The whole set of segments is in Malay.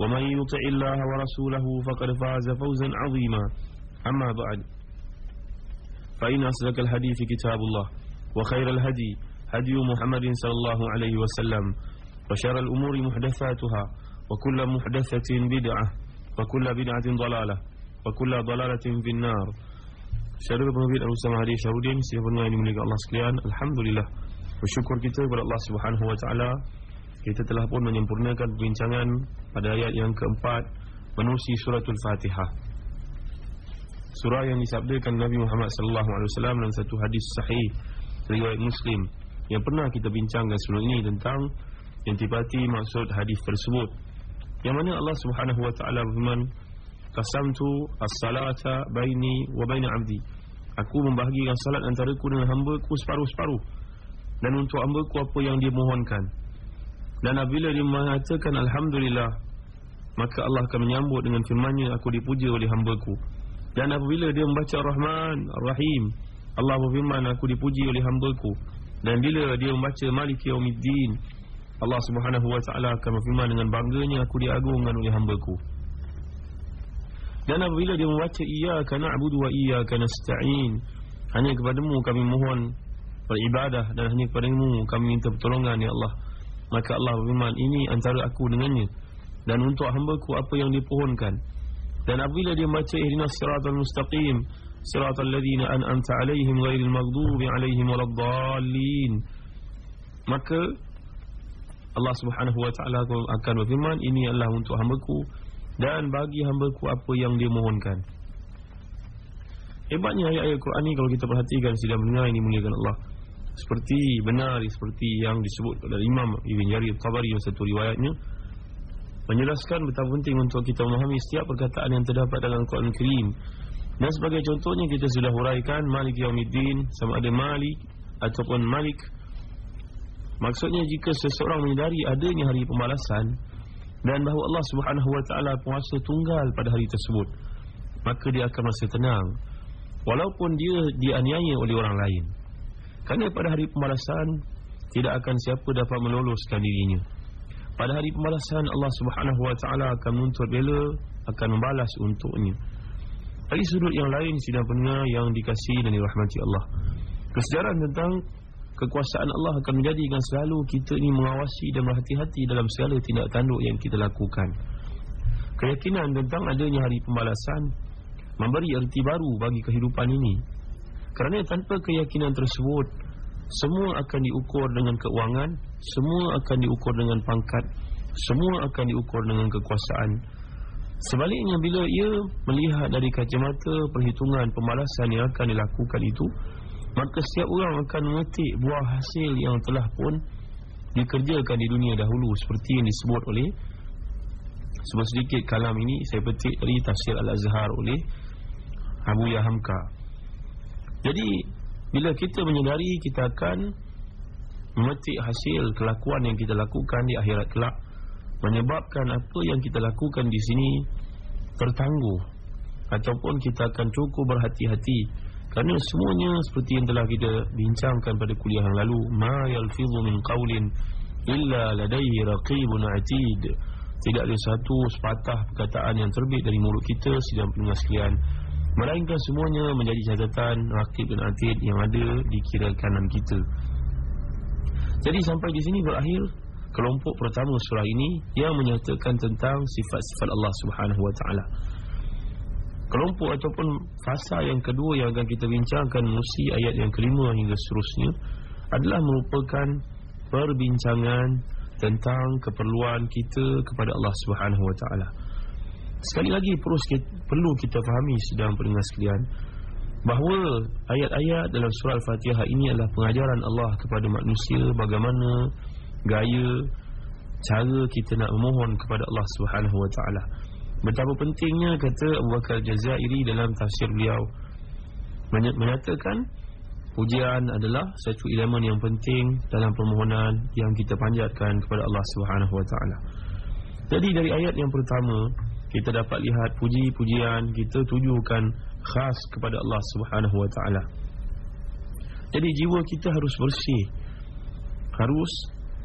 ومن يطع الله ورسوله فقد فاز فوزا عظيما أما بعد فإن أصدق الحديث كتاب الله وخير الهدي هدي محمد صلى الله عليه وسلم وشر الأمور محدثاتها وكل محدثة بدعة وكل بدعة ضلالة وكل ضلالة في النار Saudara penerbit Al-Ustaz Mahdi Syarudin Siapa pendengar yang dimiliki Allah sekalian Alhamdulillah Bersyukur kita kepada Allah Subhanahu Wa Taala kita telah pun menyempurnakan perbincangan Pada ayat yang keempat Menusi suratul Fatihah Surah yang disabdakan Nabi Muhammad Sallallahu Alaihi Wasallam Dalam satu hadis sahih Riwayat Muslim Yang pernah kita bincangkan sebelum ini Tentang Intipati maksud hadis tersebut Yang mana Allah Subhanahu Wa Taala berfirman Qasamtu as-salata baini wa baina 'abdi. Aku membahagikan salat antara ku dengan hamba-ku separuh-separuh. Dan untuk hamba-ku apa yang dia mohonkan. Dan apabila dia mengatakan alhamdulillah, maka Allah akan menyambut dengan firman-Nya aku dipuja oleh hamba-ku. Dan apabila dia membaca Ar-Rahman, Ar-Rahim, Allah berfirman aku dipuji oleh hamba-ku. Dan bila dia membaca Malik Yaumiddin, Allah Subhanahu wa taala akan berfirman dengan bangganya aku diagungkan oleh hamba-ku. Dan apabila dia membaca iyyaka na'budu wa iyyaka nasta'in hanya kepadamu kami mohon beribadah dan hanya kepadamu kami minta pertolongan ya Allah maka Allah berfirman ini antara aku dengannya dan untuk hamba-Ku apa yang dipohonkan dan apabila dia membaca ihdinas siratal mustaqim siratal ladzina an'amta 'alaihim ghairil maghdubi 'alaihim waladdallin maka Allah Subhanahu wa taala akan berfirman ini adalah untuk hamba-Ku dan bagi hamba-Ku apa yang dia mohonkan. Hebatnya ayat-ayat Quran ini kalau kita perhatikan sidang mendengar ini muliakan Allah. Seperti benar seperti yang disebut oleh Imam Ibn Jarir Tabari dalam satu riwayatnya menjelaskan betapa penting untuk kita memahami setiap perkataan yang terdapat dalam Quran Karim. Dan sebagai contohnya kita sudah huraikan Malik Yaumiddin sama ada Malik ataupun Malik. Maksudnya jika seseorang menyadari adanya hari pembalasan dan bahawa Allah Subhanahu wa taala puasa tunggal pada hari tersebut maka dia akan merasa tenang walaupun dia dianiaya oleh orang lain kerana pada hari pembalasan tidak akan siapa dapat meloloskan dirinya pada hari pembalasan Allah Subhanahu wa taala akan menuntut bela akan membalas untuknya dari sudut yang lain sidang pendengar yang dikasihi dan dirahmati Allah kesedaran tentang kekuasaan Allah akan menjadikan selalu kita ini mengawasi dan berhati-hati dalam segala tindak tanduk yang kita lakukan. Keyakinan tentang adanya hari pembalasan memberi erti baru bagi kehidupan ini. Kerana tanpa keyakinan tersebut, semua akan diukur dengan keuangan, semua akan diukur dengan pangkat, semua akan diukur dengan kekuasaan. Sebaliknya bila ia melihat dari kacamata perhitungan pembalasan yang akan dilakukan itu, Maka setiap orang akan memetik buah hasil yang telah pun dikerjakan di dunia dahulu seperti yang disebut oleh sebuah sedikit kalam ini saya petik dari tafsir Al-Azhar oleh Abu Yahamka. Jadi bila kita menyedari kita akan memetik hasil kelakuan yang kita lakukan di akhirat kelak menyebabkan apa yang kita lakukan di sini tertangguh ataupun kita akan cukup berhati-hati. Kerana semuanya seperti yang telah kita bincangkan pada kuliah yang lalu ma yalfidhu min qawlin illa ladayhi raqibun atid. Tidak ada satu sepatah perkataan yang terbit dari mulut kita sidang pendengar sekalian melainkan semuanya menjadi catatan raqib dan atid yang ada di kiri kanan kita jadi sampai di sini berakhir kelompok pertama surah ini yang menyatakan tentang sifat-sifat Allah Subhanahu taala Kelompok ataupun fasa yang kedua yang akan kita bincangkan Musi ayat yang kelima hingga seterusnya Adalah merupakan perbincangan tentang keperluan kita kepada Allah Subhanahu Wa Taala. Sekali lagi perlu kita fahami sedang pendengar sekalian bahawa ayat-ayat dalam surah Al-Fatihah ini adalah pengajaran Allah kepada manusia bagaimana gaya cara kita nak memohon kepada Allah Taala. Betapa pentingnya kata Abu Bakar Jazairi dalam tafsir beliau menyatakan pujian adalah satu elemen yang penting dalam permohonan yang kita panjatkan kepada Allah Taala. Jadi dari ayat yang pertama kita dapat lihat puji-pujian kita tujukan khas kepada Allah Subhanahu Wa Taala. Jadi jiwa kita harus bersih. Harus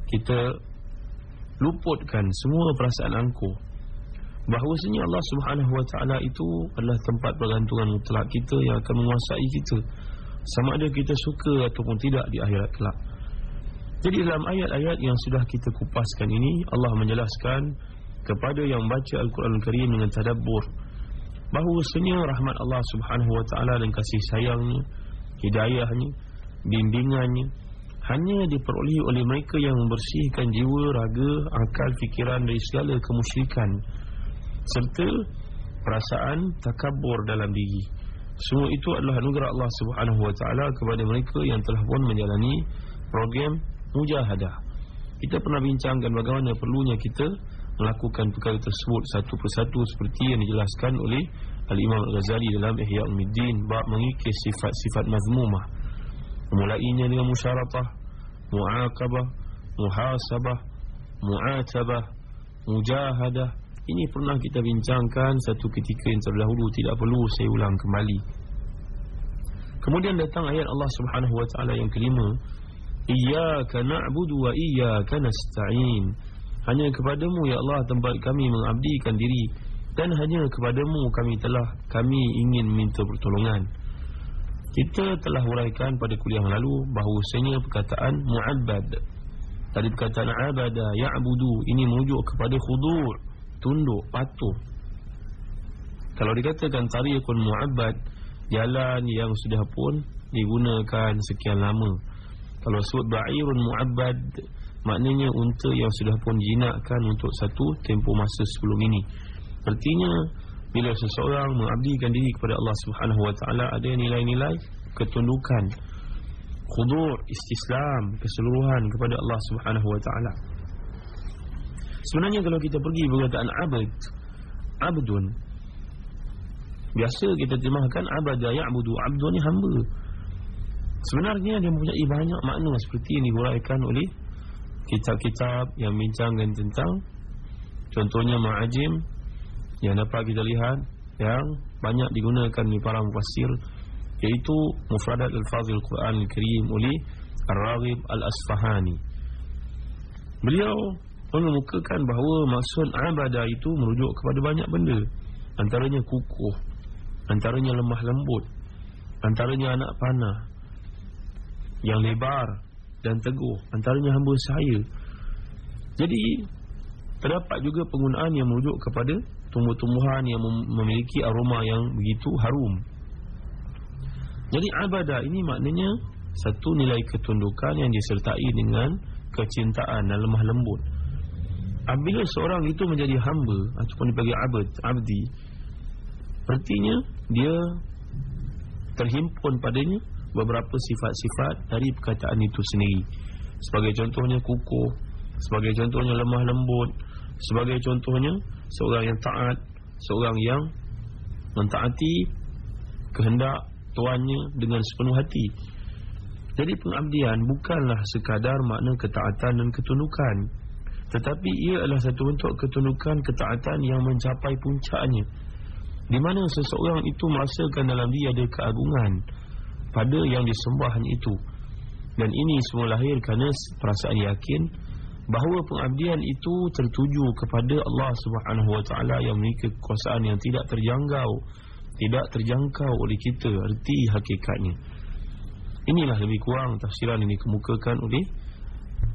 kita luputkan semua perasaan angkuh bahawasanya Allah Subhanahu Wa Taala itu adalah tempat pergantungan mutlak kita yang akan menguasai kita sama ada kita suka ataupun tidak di akhirat kelak. Jadi dalam ayat-ayat yang sudah kita kupaskan ini Allah menjelaskan kepada yang baca Al-Quran Al-Karim dengan tadabbur bahawasanya rahmat Allah Subhanahu Wa Taala dan kasih sayangnya, hidayahnya, bimbingannya hanya diperolehi oleh mereka yang membersihkan jiwa, raga, akal, fikiran dari segala kemusyrikan serta perasaan takabur dalam diri. Semua itu adalah anugerah Allah Subhanahu Wa Taala kepada mereka yang telah pun menjalani program mujahadah. Kita pernah bincangkan bagaimana perlunya kita melakukan perkara tersebut satu persatu seperti yang dijelaskan oleh Al-Imam Al-Ghazali dalam Ihya Ulumuddin bab mengikis sifat-sifat mazmumah. Mulainya dengan musyaratah, muaqabah, muhasabah, mu'atabah, mujahadah, ini pernah kita bincangkan satu ketika yang terdahulu tidak perlu saya ulang kembali. Kemudian datang ayat Allah Subhanahu wa taala yang kelima, Iyyaka na'budu wa iyyaka nasta'in. Hanya kepadamu ya Allah tempat kami mengabdikan diri. Dan hanya kepadamu kami telah kami ingin minta pertolongan. Kita telah huraikan pada kuliah lalu bahawasanya perkataan mu'abbad. Tadi perkataan abada ya'budu ini merujuk kepada khudu' tunduk, patuh. Kalau dikatakan tariqun mu'abbad Jalan yang sudah pun digunakan sekian lama. Kalau sebut ba'irun mu'abbad Maknanya unta yang sudah pun jinakkan untuk satu tempoh masa sebelum ini. Artinya bila seseorang mengabdikan diri kepada Allah Subhanahu Wa Taala ada nilai-nilai ketundukan khudur istislam keseluruhan kepada Allah Subhanahu Wa Taala. Sebenarnya kalau kita pergi perkataan abad Abdun Biasa kita terjemahkan Abada ya'budu Abdun ni hamba. Sebenarnya dia mempunyai banyak makna Seperti yang dihuraikan oleh Kitab-kitab yang bincangkan tentang. Contohnya Ma'ajim Yang dapat kita lihat Yang banyak digunakan di para mufassir Iaitu Mufradat Al-Fazil Quran Al-Karim Oleh Ar-Raghib Al-Asfahani. Beliau mengemukakan bahawa maksud ibadah itu merujuk kepada banyak benda. Antaranya kukuh antaranya lemah lembut antaranya anak panah yang lebar dan teguh antaranya hamba saya jadi terdapat juga penggunaan yang merujuk kepada tumbuh-tumbuhan yang memiliki aroma yang begitu harum. Jadi ibadah ini maknanya satu nilai ketundukan yang disertai dengan kecintaan dan lemah lembut. Apabila seorang itu menjadi hamba Ataupun dipanggil abad, abdi Artinya Dia Terhimpun padanya Beberapa sifat-sifat Dari perkataan itu sendiri. Sebagai contohnya kukuh Sebagai contohnya lemah lembut Sebagai contohnya Seorang yang taat Seorang yang Mentaati Kehendak tuannya Dengan sepenuh hati. Jadi pengabdian Bukanlah sekadar makna ketaatan dan ketundukan tetapi ia adalah satu bentuk ketundukan ketaatan yang mencapai puncaknya. Di mana seseorang itu merasakan dalam dia ada keagungan Pada yang disembahnya itu. Dan ini semua lahir kerana perasaan yakin Bahawa pengabdian itu tertuju kepada Allah Subhanahu Wa Taala yang memiliki kekuasaan yang tidak terjangkau Tidak terjangkau oleh kita Arti hakikatnya. Inilah lebih kurang tafsiran yang dikemukakan oleh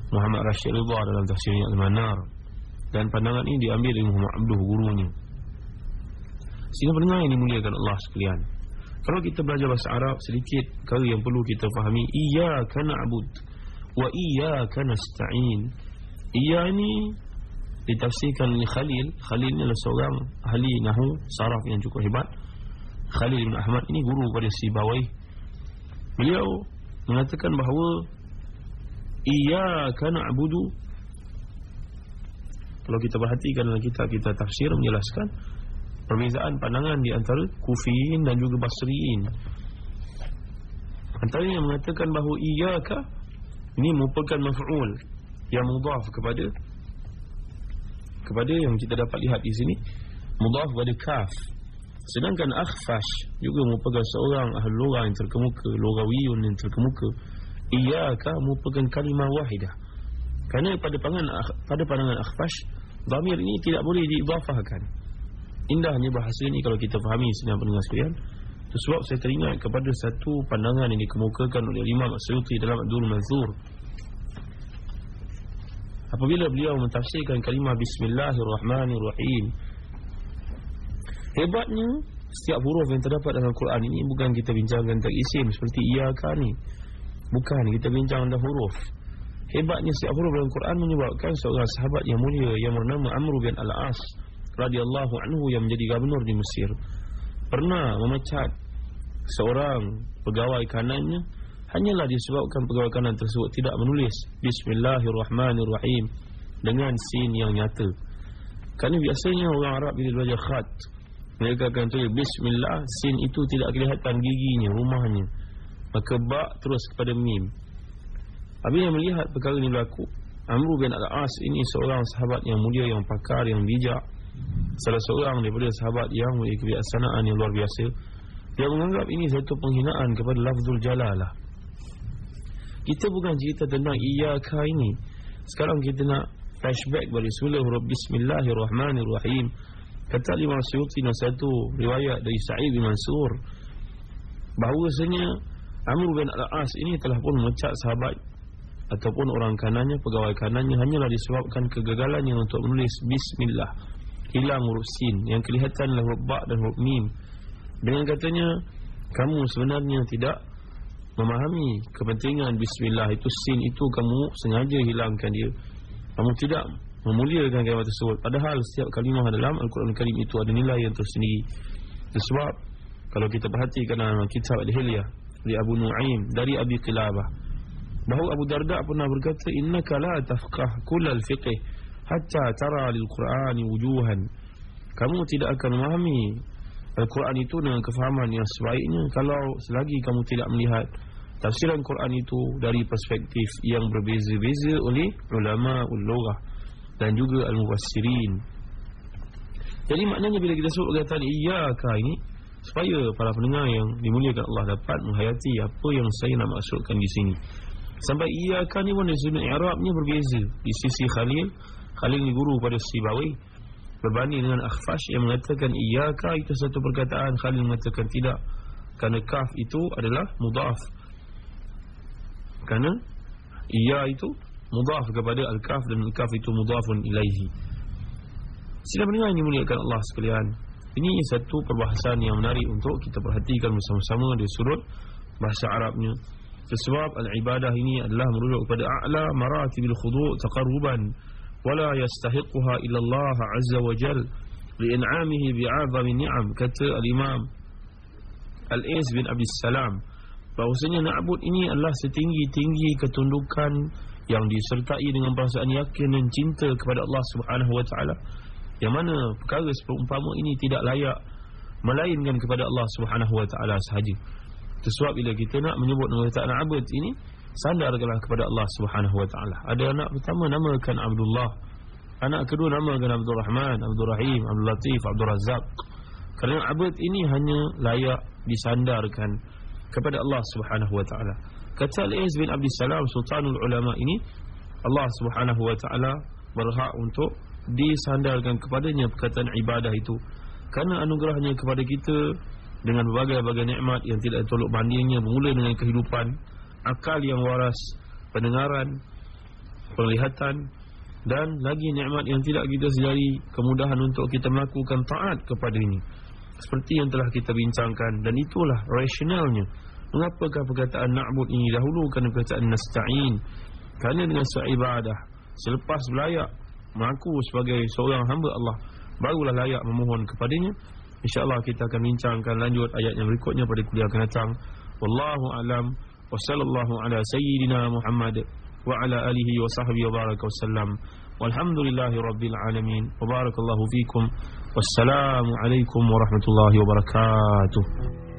Muhammad Rashid Ridha dalam tafsirnya Al-Manar dan pandangan ini diambil dari Muhammad Abduh gurunya. Sehingga pendengar yang dimuliakan Allah sekalian Kalau kita belajar bahasa Arab sedikit Kali yang perlu kita fahami. Iyaka na'bud Wa iyaka nasta'in. Iya ini Ditafsirkan oleh Khalil. Khalil ini adalah seorang ahli Nahu Saraf yang cukup hebat. Khalil bin Ahmad ini guru pada si Bawai. Beliau mengatakan bahawa Iyaka na'budu. Kalau kita perhatikan dalam kitab kita tafsir menjelaskan Perbezaan pandangan di antara Kufiin dan juga Basriin Antara yang mengatakan bahawa Iyaka Ini merupakan maf'ul Yang mudaf kepada Kepada yang kita dapat lihat di sini Mudaf kepada kaf. Sedangkan akhfash Juga merupakan seorang ahli lorah yang terkemuka Lorawiyun yang terkemuka. Iyaka merupakan kalimah wahidah. Kerana pada pandangan pada pandangan akhfash Damir ini tidak boleh diidafahkan Indahnya bahasa ini kalau kita fahami sedang pendengar sekalian. Sebab saya teringat kepada satu pandangan yang dikemukakan oleh Imam Asyuti dalam Abdul Manzur. Apabila beliau mentafsirkan kalimah Bismillahirrahmanirrahim Hebatnya Setiap huruf yang terdapat dalam Al-Quran ini Bukan kita bincangkan tentang isim Seperti iyaka ni. Bukan kita bincang tentang huruf. Hebatnya setiap huruf dalam Al-Quran Menyebabkan seorang sahabat yang mulia Yang bernama Amr bin Al-As radhiyallahu anhu Yang menjadi gubernur di Mesir Pernah memecat Seorang pegawai kanannya Hanyalah disebabkan pegawai kanan tersebut Tidak menulis Bismillahirrahmanirrahim Dengan sin yang nyata. Kerana biasanya orang Arab Bila belajar khat mereka akan tulis Bismillah Sin itu tidak kelihatan giginya Rumahnya. Maka bak terus kepada mim. Apabila melihat perkara ini berlaku Amru bin Al-As ini seorang sahabat yang mulia Yang pakar, yang bijak Salah seorang daripada sahabat yang memiliki kebiasaan yang luar biasa Dia menganggap ini satu penghinaan kepada lafzul jalalah Kita bukan cerita tentang iyaka ini. Sekarang kita nak flashback semula huruf Bismillahirrahmanirrahim. Kata Imam Suyuti dan satu riwayat dari Sa'id bin Mansur Bahawasanya Amr bin Al-As ini telah pun memecat sahabat Ataupun orang kanannya, pegawai kanannya Hanyalah disebabkan kegagalannya untuk menulis Bismillah Hilang huruf sin Yang kelihatan adalah huruf ba' dan huruf mim. Dengan katanya Kamu sebenarnya tidak memahami kepentingan Bismillah Itu sin itu kamu sengaja hilangkan dia. Kamu tidak memuliakan kalimah tersebut. Padahal setiap kalimah dalam Al-Quran Al-Karim itu ada nilai yang tersendiri. Sebab kalau kita perhatikan dalam kitab Al-Hilyah dari Abu Nu'aim dari Abi Qilabah bahawa Abu Darda pernah berkata innaka la tafqah kullal fiqh hatta tara lil-Quran wujuhan kamu tidak akan memahami Al-Quran itu dengan kefahaman yang sebaiknya kalau selagi kamu tidak melihat tafsiran Quran itu dari perspektif yang berbeza-beza oleh ulama ul-lughah dan juga al-mufassirin. Jadi maknanya bila kita sebut perkataan iyyaka ini supaya para pendengar yang dimuliakan Allah dapat menghayati apa yang saya nak maksudkan di sini. Sampai iyyaka ni pun dari sudut i'rabnya berbeza. Di sisi Khalil, Khalil ni guru pada Sibawi berbanding dengan Akhfash yang mengatakan iyyaka itu satu perkataan, Khalil mengatakan tidak. Kerana kaf itu adalah mudaf. Kerana iya itu mudaf kepada al-kaf dan al-kaf itu mudafun ilaihi. Sila mendengar ini muliakan Allah sekalian. Ini satu perbahasan yang menarik untuk kita perhatikan bersama-sama di sudut bahasa Arabnya. Sebab al-ibadah ini adalah merujuk kepada a'la maratibil khudu' taqarruban wala yastahiquha illa Allah azza wa jal li'in'amihi bi'azami ni'am kata al-imam Al-Is bin Abi Salam bahawasanya na'bud ini adalah setinggi-tinggi ketundukan yang disertai dengan perasaan yakin dan cinta kepada Allah Subhanahu wa taala yang mana perkara seumpama ini tidak layak melainkan kepada Allah Subhanahu wa taala sahaja. Sebab bila kita nak menyebut nama tak abud ini sandarkanlah kepada Allah Subhanahu wa taala. Ada anak pertama namakan Abdullah. Anak kedua namakan Abdul Rahman Abdul Rahim Abdul Latif Abdul Razak kerana abud ini hanya layak disandarkan kepada Allah Subhanahu wa taala. Kata Al-Iz bin Abdul Salam Sultanul Ulama ini Allah subhanahu wa ta'ala Berhak untuk Disandarkan kepadanya perkataan ibadah itu. Kerana anugerahnya kepada kita Dengan berbagai-bagai nikmat Yang tidak tolok bandingnya Bermula dengan kehidupan Akal yang waras Pendengaran Penglihatan Dan lagi nikmat yang tidak kita sedari Kemudahan untuk kita melakukan taat kepada ini seperti yang telah kita bincangkan dan itulah rasionalnya. Mengapakah perkataan na'bud ini dahulu kerana perkataan nasta'in? Kerana dengan seibadah selepas belayak mengaku sebagai seorang hamba Allah barulah layak memohon kepadanya. Insyaallah kita akan bincangkan lanjut ayat yang berikutnya pada kuliah akan datang. Wallahu alam wa sallallahu ala sayyidina muhammad wa ala alihi wa sahbihi wa baraka wasallam walhamdulillahi rabbil alamin. Wa barakallahu fikum. Wassalamu alaikum warahmatullahi wabarakatuh